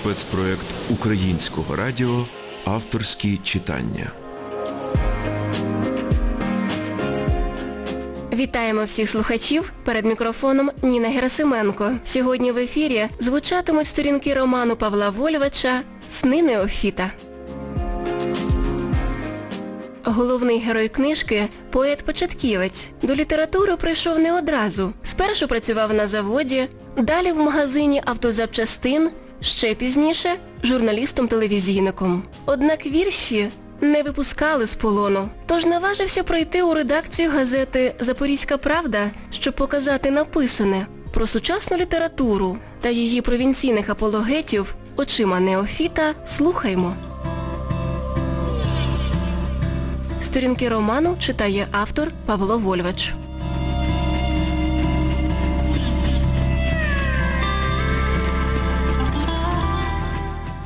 спецпроект Українського радіо Авторські читання. Вітаємо всіх слухачів. Перед мікрофоном Ніна Герасименко. Сьогодні в ефірі звучатимуть сторінки роману Павла Вольвача «Сни Неофіта». Головний герой книжки – поет-початківець. До літератури прийшов не одразу. Спершу працював на заводі, далі в магазині автозапчастин, ще пізніше – журналістом-телевізійником. Однак вірші не випускали з полону. Тож наважився пройти у редакцію газети «Запорізька правда», щоб показати написане про сучасну літературу та її провінційних апологетів очима Неофіта слухаймо. Сторінки роману читає автор Павло Вольвач.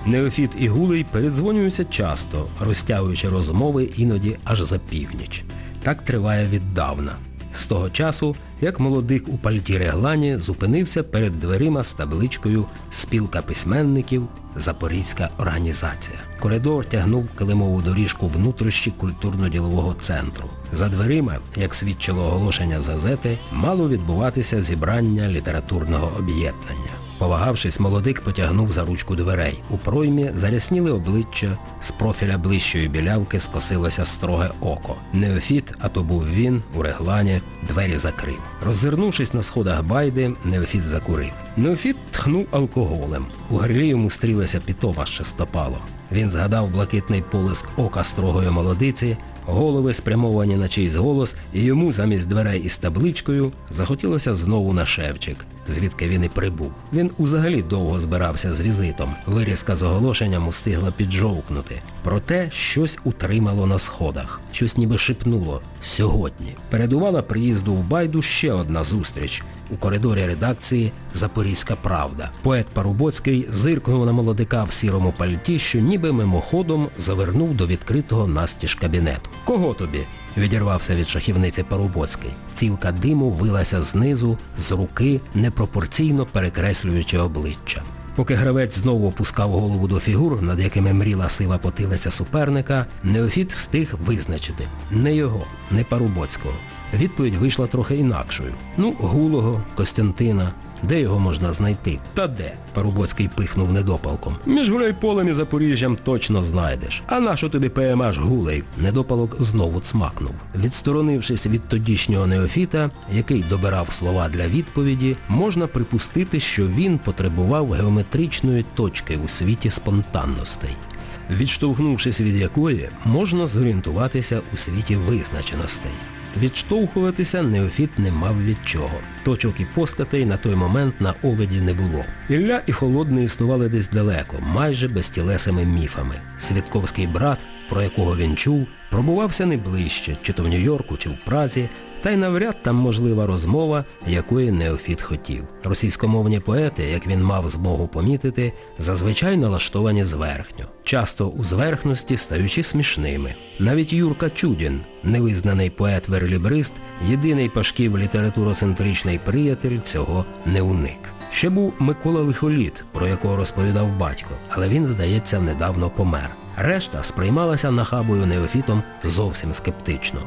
Неофіт і Гулей передзвонюються часто, розтягуючи розмови іноді аж за північ. Так триває віддавна. З того часу, як молодик у пальті реглані зупинився перед дверима з табличкою «Спілка письменників. Запорізька організація». Коридор тягнув килимову доріжку внутрішні культурно-ділового центру. За дверима, як свідчило оголошення з газети, мало відбуватися зібрання літературного об'єднання. Повагавшись, молодик потягнув за ручку дверей. У проймі зарясніли обличчя, з профіля ближчої білявки скосилося строге око. Неофіт, а то був він, у реглані, двері закрив. Роззирнувшись на сходах байди, Неофіт закурив. Неофіт тхнув алкоголем. У грилі йому стрілася пітома з. Він згадав блакитний полиск ока строгої молодиці, голови спрямовані на чийсь голос, і йому замість дверей із табличкою захотілося знову на шевчик, звідки він і прибув. Він узагалі довго збирався з візитом. Вирізка з оголошенням устигла піджовкнути. Проте щось утримало на сходах. Щось ніби шипнуло. Сьогодні. Передувала приїзду в Байду ще одна зустріч. У коридорі редакції Запорізька правда. Поет Парубоцький зиркнув на молодика в сірому пальті, що ніби мимоходом завернув до відкритого настіж кабінету. Кого тобі? Відірвався від шахівниці Парубоцький. Цівка диму вилася знизу, з руки, непропорційно перекреслюючи обличчя. Поки гравець знову опускав голову до фігур, над якими мріла сива потилиця суперника, Неофіт встиг визначити. Не його, не Парубоцького. Відповідь вийшла трохи інакшою. Ну, Гулого, Костянтина. Де його можна знайти? Та де? Парубоцький пихнув недопалком. Між Гуляйполем і Запоріжжям точно знайдеш. А нащо тобі ПМАш Гулей? Недопалок знову цмакнув. Відсторонившись від тодішнього неофіта, який добирав слова для відповіді, можна припустити, що він потребував геометричної точки у світі спонтанностей відштовхнувшись від якої, можна зорієнтуватися у світі визначеностей. Відштовхуватися Неофіт не мав від чого. Точок і постатей на той момент на овиді не було. Ілля і Холодний існували десь далеко, майже безтілесими міфами. Святковський брат, про якого він чув, пробувався не ближче, чи то в Нью-Йорку, чи в Празі, та й навряд там можлива розмова, якої Неофіт хотів. Російськомовні поети, як він мав змогу помітити, зазвичай налаштовані зверхньо, часто у зверхності стаючи смішними. Навіть Юрка Чудін, невизнаний поет-верлібрист, єдиний пашків літературоцентричний приятель, цього не уник. Ще був Микола Лихоліт, про якого розповідав батько, але він, здається, недавно помер. Решта сприймалася нахабою Неофітом зовсім скептично.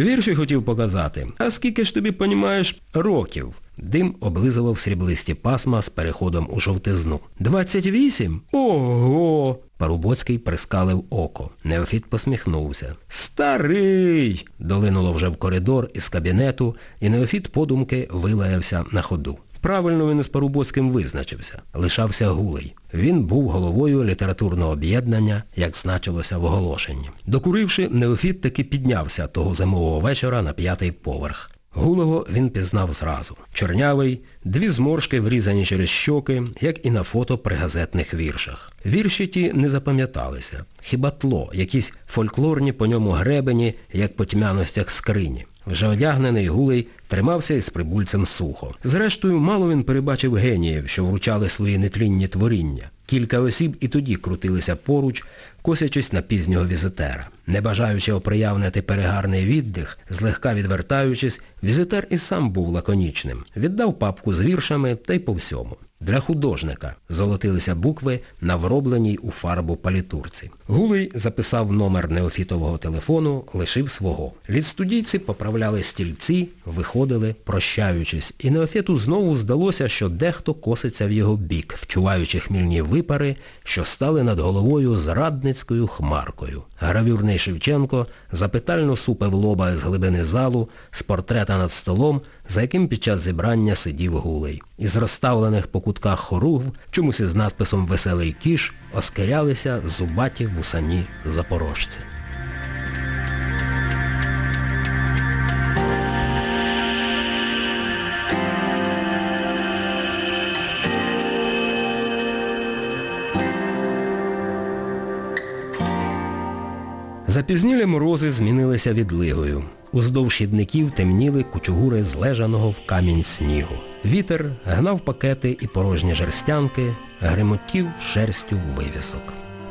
Вірші хотів показати. А скільки ж тобі, понімаєш, років? Дим облизував сріблисті пасма з переходом у жовтизну. Двадцять вісім? Ого! Парубоцький прискалив око. Неофіт посміхнувся. Старий! долинуло вже в коридор із кабінету, і Неофіт подумки вилаявся на ходу. Правильно він із Парубоцьким визначився. Лишався Гулий. Він був головою літературного об'єднання, як значилося в оголошенні. Докуривши, Неофіт таки піднявся того зимового вечора на п'ятий поверх. Гулого він пізнав зразу. Чорнявий, дві зморшки врізані через щоки, як і на фото при газетних віршах. Вірші ті не запам'яталися. Хіба тло, якісь фольклорні по ньому гребені, як по тьмяностях скрині. Вже одягнений гулей тримався із прибульцем сухо. Зрештою, мало він перебачив геніїв, що вручали свої нетлінні творіння. Кілька осіб і тоді крутилися поруч, косячись на пізнього візитера. Не бажаючи оприявнити перегарний віддих, злегка відвертаючись, візитер і сам був лаконічним. Віддав папку з віршами та й по всьому. Для художника золотилися букви на вробленій у фарбу палітурці. Гулей записав номер неофітового телефону, лишив свого. Лідстудійці поправляли стільці, виходили, прощаючись, і Неофіту знову здалося, що дехто коситься в його бік, вчуваючи хмільні випари, що стали над головою зрадницькою хмаркою. Гравюрний Шевченко запитально супив лоба з глибини залу, з портрета над столом, за яким під час зібрання сидів гулей. Із розставлених по кутках хоругв, чомусь із надписом Веселий кіш, оскарялися зубаті вусані запорожці. Запізнілі морози змінилися відлигою. Уздовж хідників темніли кучугури злежаного в камінь снігу. Вітер гнав пакети і порожні жерстянки, гримотів шерстю вивісок.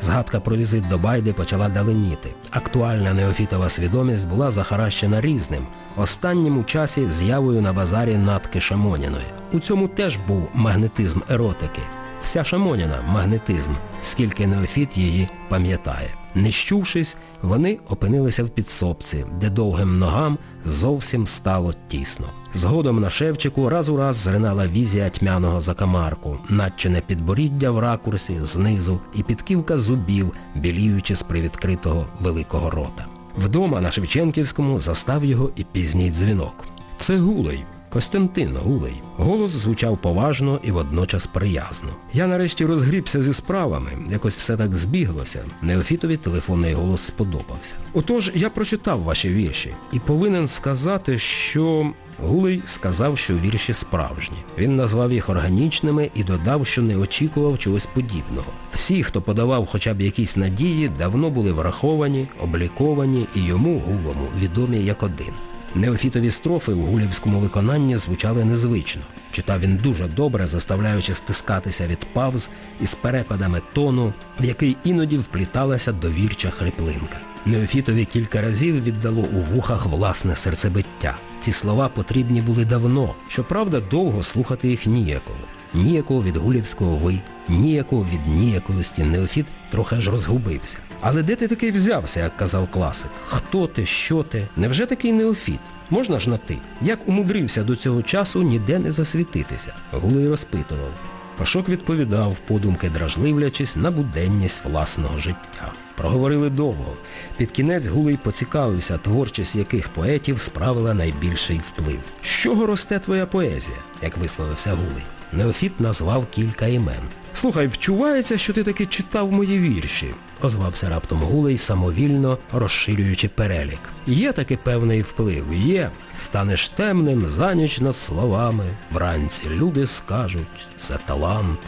Згадка про візит до Байди почала даленіти. Актуальна неофітова свідомість була захаращена різним. Останнім у часі з'явою на базарі натки Шамоніної. У цьому теж був магнетизм еротики. Вся Шамоніна магнетизм, скільки неофіт її пам'ятає. Не щувшись, вони опинилися в підсобці, де довгим ногам зовсім стало тісно. Згодом на шевчику раз у раз зринала візія тьмяного закамарку, начине підборіддя в ракурсі, знизу і підківка зубів, біліючи з привідкритого великого рота. Вдома на Шевченківському застав його і пізній дзвінок. Це Гулей. Костянтин Гулей. Голос звучав поважно і водночас приязно. Я нарешті розгрібся зі справами, якось все так збіглося. Неофітові телефонний голос сподобався. Отож, я прочитав ваші вірші і повинен сказати, що... Гулей сказав, що вірші справжні. Він назвав їх органічними і додав, що не очікував чогось подібного. Всі, хто подавав хоча б якісь надії, давно були враховані, обліковані і йому, Гулому, відомі як один. Неофітові строфи в гулівському виконанні звучали незвично. Читав він дуже добре, заставляючи стискатися від павз із перепадами тону, в який іноді впліталася довірча хриплинка. Неофітові кілька разів віддало у вухах власне серцебиття. Ці слова потрібні були давно, щоправда, довго слухати їх ніяково. Ніякого від гулівського ви, ніякого від ніяковості Неофіт трохи аж розгубився. Але де ти такий взявся, як казав класик? Хто ти, що ти? Невже такий неофіт? Можна ж на ти? Як умудрився до цього часу ніде не засвітитися? Гулей розпитував. Пашок відповідав, подумки дражливлячись на буденність власного життя. Проговорили довго. Під кінець Гулей поцікавився, творчість яких поетів справила найбільший вплив. З чого росте твоя поезія, як висловився Гулей? Неофіт назвав кілька імен. Слухай, вчувається, що ти таки читав мої вірші, озвався раптом Гулей, самовільно розширюючи перелік. Є таки певний вплив, є. Станеш темним за ніч над словами. Вранці люди скажуть, це талант.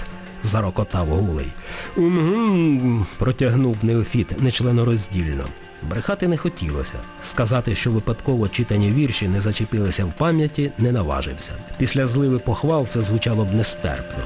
Зарокотав Гулей. Угу, протягнув Неофіт нечленороздільно. Брехати не хотілося. Сказати, що випадково читані вірші не зачепилися в пам'яті, не наважився. Після зливи похвал це звучало б нестерпно.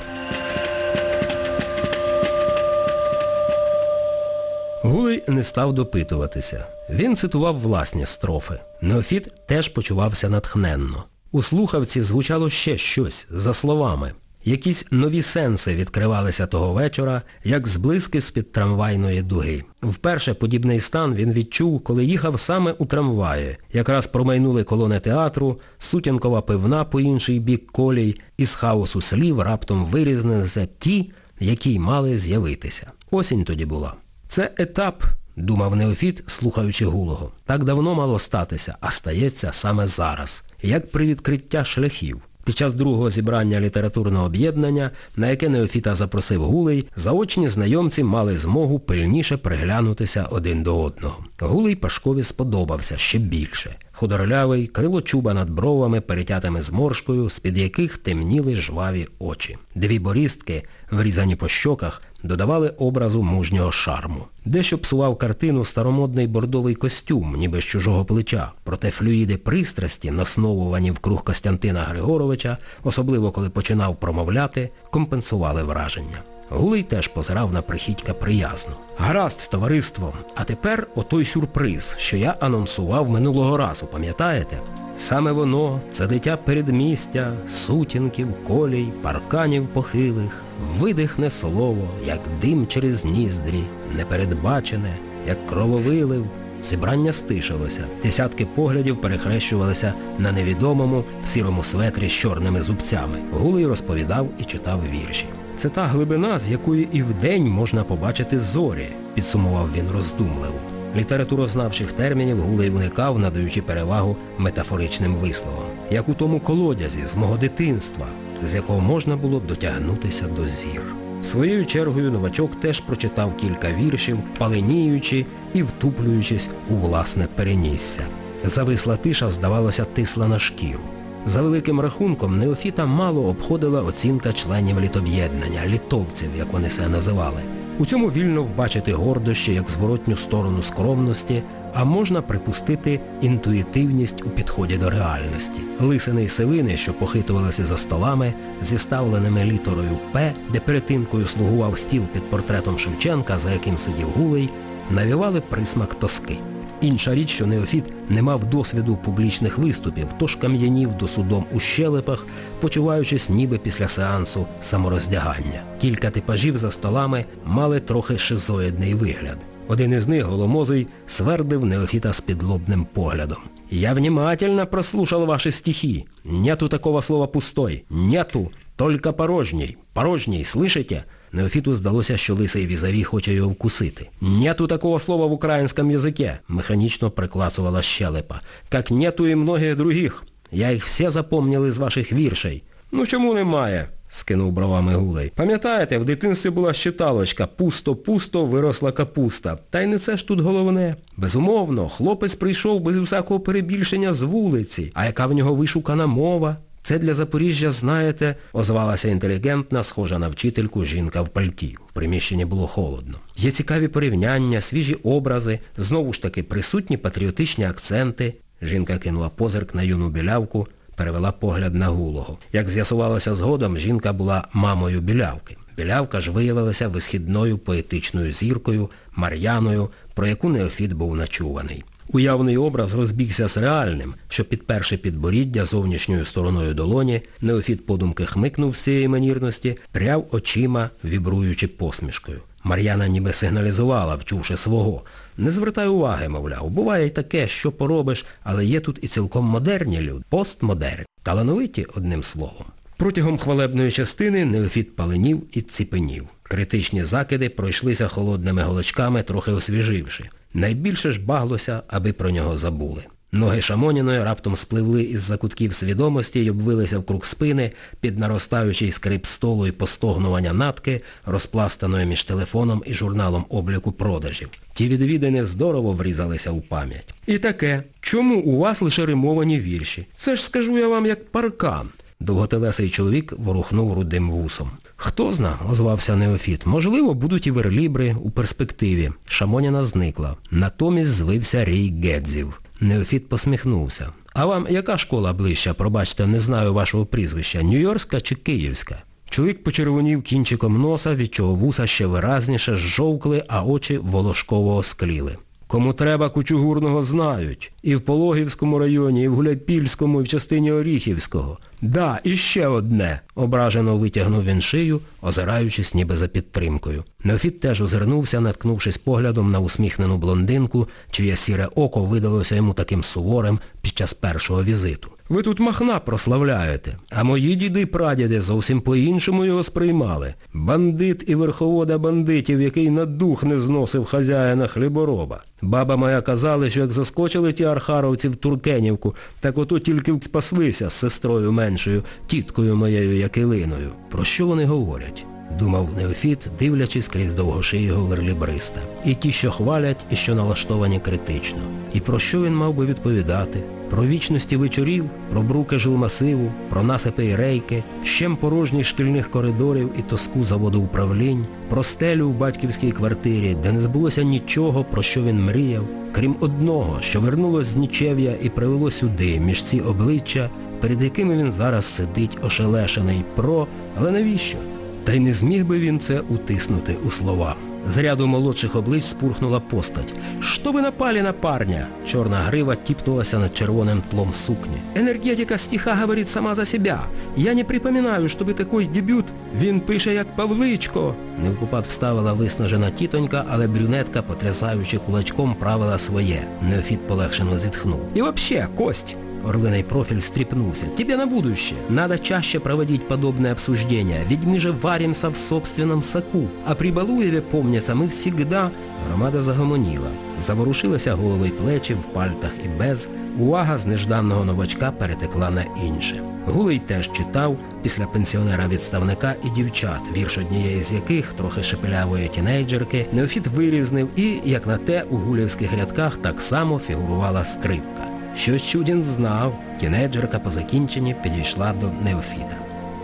Гулей не став допитуватися. Він цитував власні строфи. Неофіт теж почувався натхненно. У слухавці звучало ще щось, за словами. Якісь нові сенси відкривалися того вечора, як зблиски з-під трамвайної дуги. Вперше подібний стан він відчув, коли їхав саме у трамваї. Якраз промайнули колони театру, сутінкова пивна по інший бік колій, із хаосу слів раптом вирізнилися ті, які й мали з'явитися. Осінь тоді була. Це етап, думав Неофіт, слухаючи гулого. Так давно мало статися, а стається саме зараз, як при відкриття шляхів. Під час другого зібрання літературного об'єднання, на яке Неофіта запросив Гулей, заочні знайомці мали змогу пильніше приглянутися один до одного. Гулей Пашкові сподобався ще більше. Худорлявий, крилочуба над бровами, перетятими зморшкою, з-під яких темніли жваві очі. Дві борістки, врізані по щоках, додавали образу мужнього шарму. Дещо псував картину старомодний бордовий костюм, ніби з чужого плеча. Проте флюїди пристрасті, насновувані в круг Костянтина Григоровича, особливо коли починав промовляти, компенсували враження. Гулей теж позирав на прихідька приязно. Гаразд, товариство, а тепер отой сюрприз, що я анонсував минулого разу, пам'ятаєте? Саме воно, це дитя передмістя, сутінків, колій, парканів похилих, видихне слово, як дим через ніздрі, непередбачене, як крововилив. Зібрання стишилося. Десятки поглядів перехрещувалися на невідомому в сірому светрі з чорними зубцями. Гулей розповідав і читав вірші. Це та глибина, з якої і вдень можна побачити зорі, підсумував він роздумливо. Літературознавчих термінів Гулей уникав, надаючи перевагу метафоричним висловам, як у тому колодязі з мого дитинства, з якого можна було дотягнутися до зір. Своєю чергою новачок теж прочитав кілька віршів, паленіючи і втуплюючись у власне перенісся. Зависла тиша, здавалося, тисла на шкіру. За великим рахунком, Неофіта мало обходила оцінка членів літоб'єднання, літовців, як вони себе називали. У цьому вільно вбачити гордощі як зворотню сторону скромності, а можна припустити інтуїтивність у підході до реальності. Лисини й сивини, що похитувалися за столами, зі ставленими літерою П, де перетинкою слугував стіл під портретом Шевченка, за яким сидів Гулей, навівали присмак тоски. Інша річ, що Неофіт не мав досвіду публічних виступів, тож кам'янів до судом у щелепах, почуваючись ніби після сеансу самороздягання. Кілька типажів за столами мали трохи шизоїдний вигляд. Один із них, голомозий, свердив Неофіта з підлобним поглядом. «Я внимательно прослушал ваши стихи. Нету такого слова пустой. Нету. Только порожній. Порожній, слышите?» Неофіту здалося, що лисий візаві хоче його вкусити. «Нету такого слова в українському язике», механічно прикласувала щелепа. «Как нету і многих других. Я їх все запомнил із ваших віршей». «Ну чому немає?» скинув бровами Гулей. Пам'ятаєте, в дитинстві була щиталочка «Пусто-пусто виросла капуста». Та й не це ж тут головне. Безумовно, хлопець прийшов без усякого перебільшення з вулиці. А яка в нього вишукана мова? Це для Запоріжжя, знаєте, озвалася інтелігентна, схожа на вчительку жінка в пальті. В приміщенні було холодно. Є цікаві порівняння, свіжі образи, знову ж таки присутні патріотичні акценти. Жінка кинула позирк на юну білявку, перевела погляд на гулого. Як з'ясувалося згодом, жінка була мамою білявки. Білявка ж виявилася висхідною поетичною зіркою, Мар'яною, про яку Неофіт був начуваний. Уявний образ розбігся з реальним, що підперши підборіддя зовнішньою стороною долоні, Неофіт подумки хмикнув з цієї манірності, пряв очима, вібруючи посмішкою. Мар'яна ніби сигналізувала, вчувши свого. Не звертай уваги, мовляв, буває й таке, що поробиш, але є тут і цілком модерні люди, постмодерні, талановиті одним словом. Протягом хвалебної частини Неофіт паленів і ціпенів. Критичні закиди пройшлися холодними голочками, трохи освіживши. Найбільше ж баглося, аби про нього забули. Ноги Шамоніної раптом спливли із закутків свідомості й обвилися вкруг спини під наростаючий скрип столу і постогнування натки, розпластаної між телефоном і журналом обліку продажів. Ті відвідини здорово врізалися у пам'ять. І таке, чому у вас лише римовані вірші? Це ж скажу я вам як паркан. Довготелесий чоловік ворухнув рудим вусом. Хто зна, озвався Неофіт. Можливо, будуть і верлібри у перспективі. Шамоніна зникла. Натомість звився Рій Гедзів. Неофіт посміхнувся. А вам яка школа ближча, пробачте, не знаю вашого прізвища, Нью-Йоркська чи Київська? Чоловік почервонів кінчиком носа, від чого вуса ще виразніше зжовкли, а очі волошково оскліли. Кому треба кучугурного знають. І в Пологівському районі, і в Гуляпільському, і в частині Оріхівського. Да, і ще одне, ображено витягнув він шию, озираючись ніби за підтримкою. Неофіт теж озирнувся, наткнувшись поглядом на усміхнену блондинку, чиє сіре око видалося йому таким суворим під час першого візиту. Ви тут махна прославляєте, а мої діди-прадіди зовсім по-іншому його сприймали. Бандит і верховода бандитів, який на дух не зносив хазяїна хлібороба. Баба моя казала, що як заскочили ті архаровці в Туркенівку, так ото тільки спаслися з сестрою меншою, тіткою моєю Якилиною. Про що вони говорять? Думав Неофіт, дивлячись крізь довгошиєго верлібриста. І ті, що хвалять, і що налаштовані критично. І про що він мав би відповідати? Про вічності вечорів, про бруки жилмасиву, про насипи і рейки, щем порожніх шкільних коридорів і тоску заводу управлінь, про стелю у батьківській квартирі, де не збулося нічого, про що він мріяв, крім одного, що вернулось з нічев'я і привело сюди, між ці обличчя, перед якими він зараз сидить ошелешений про, але навіщо? Та й не зміг би він це утиснути у слова. З ряду молодших облич спурхнула постать. «Что ви напали на парня?» Чорна грива тіпнулася над червоним тлом сукні. Енергетика стиха говорить сама за себя. Я не припоминаю, щоб такий дебют. Він пише як Павличко. Невпопад вставила виснажена тітонька, але брюнетка, потрясаючи кулачком, правила своє. Неофіт полегшено зітхнув. І вообще, кость, Орлиный профиль стрепнулся. «Тебе на будущее. Надо чаще проводить подобные обсуждения, ведь мы же варимся в собственном соку. А при Балуеве, помняся, мы всегда...» Громада загомоніла. Заворушилися голови й плечі в пальтах і без. Увага з нежданного новачка перетекла на інше. Гулей теж читав, після пенсіонера-відставника і дівчат, вірш однієї з яких, трохи шепелявої тінейджерки, Неофіт вирізнив і, як на те, у гулівських рядках так само фігурувала скрипка. Щось Чудін знав, тінейджерка по закінченні підійшла до Неофіта.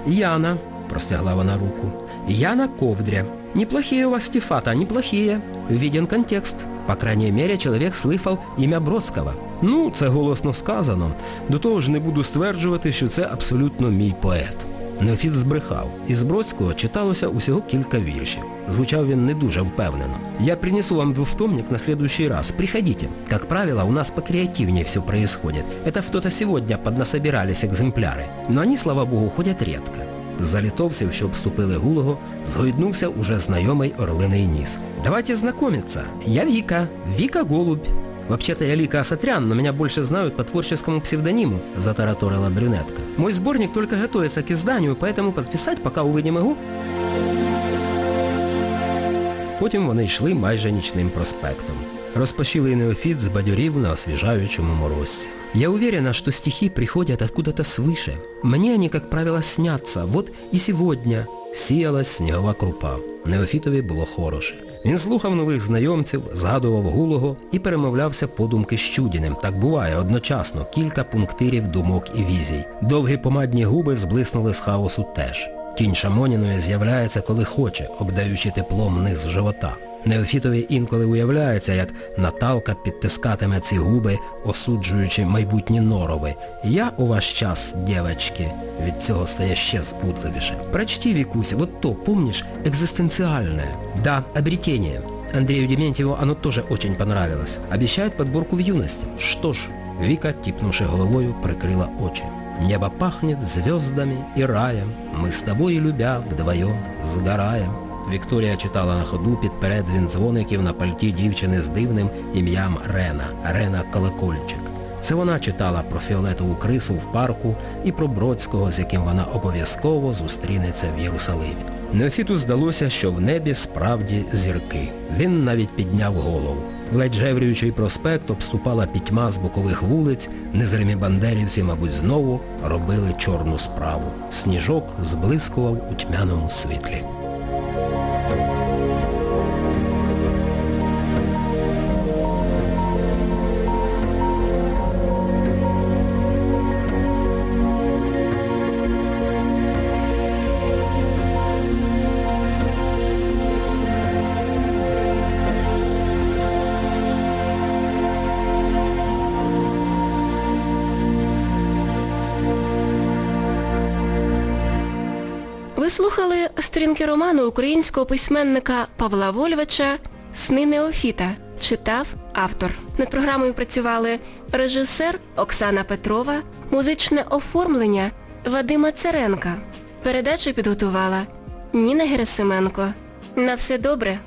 «Яна», – простягла вона руку, – Яна Ковдря. Неплохие у вас стифата, неплохие. Виден контекст. По крайній мірі, чоловік слыхав ім'я Бродского. Ну, це голосно сказано. До того ж не буду стверджувати, що це абсолютно мій поет. Неофіт збрехав. Із Бродського читалося усього кілька віршів. Звучав він не дуже впевнено. Я принесу вам двухтомник на следующий раз. Приходите. Как правило, у нас покреативнее все происходит. Это в то-то сегодня поднасобирались экземпляры. Но они, слава богу, ходять редко. З-за литовців, що обступили Гулого, згойднувся уже знайомий орлиний ніс. Давайте знакомиться. Я Вика. Вика Голубь. «Вообще-то я Лика Асатрян, но меня больше знают по творческому псевдониму», – затараторила брюнетка. «Мой сборник только готовится к изданию, поэтому подписать пока, увы, не могу». Потім вони йшли майже нічним проспектом. Розпашілий неофіт збадьорів на освіжаючому морозці. Я уверена, что стихи приходят откуда-то свыше. Мне они, как правило, снятся. Вот и сегодня сіялась снігова крупа. Неофітові було хороше. Він слухав нових знайомців, згадував гулого і перемовлявся подумки з Чудіним. Так буває одночасно кілька пунктирів думок і візій. Довгі помадні губи зблиснули з хаосу теж. Тінь Шамоніної з'являється, коли хоче, обдаючи теплом низ живота. Неофітові інколи уявляється, як Наталка підтискатиме ці губи, осуджуючи майбутні норови. Я у ваш час, дівчатки, від цього стає ще збудливіше. Прочти, Викуся, вот то, помнишь, экзистенциальное. Да, обретение. Андрею Дементьеву оно тоже очень понравилось. Обещает подборку в юности. Что ж, Вика, типнувши головою, прикрила очи. Небо пахнет звездами и раем, мы с тобой, любя, вдвоем сгораем. Вікторія читала на ходу під передзвін дзвоників на пальті дівчини з дивним ім'ям Рена, Рена Колокольчик. Це вона читала про фіолетову крису в парку і про Бродського, з яким вона обов'язково зустрінеться в Єрусалимі. Неофіту здалося, що в небі справді зірки. Він навіть підняв голову. Ледь жеврюючий проспект обступала пітьма з бокових вулиць, незримі бандерівці, мабуть, знову робили чорну справу. Сніжок зблискував у тьмяному світлі. Ви слухали сторінки роману українського письменника Павла Вольвача «Сни Неофіта». Читав автор. Над програмою працювали режисер Оксана Петрова, музичне оформлення Вадима Церенка. Передачу підготувала Ніна Герасименко. На все добре!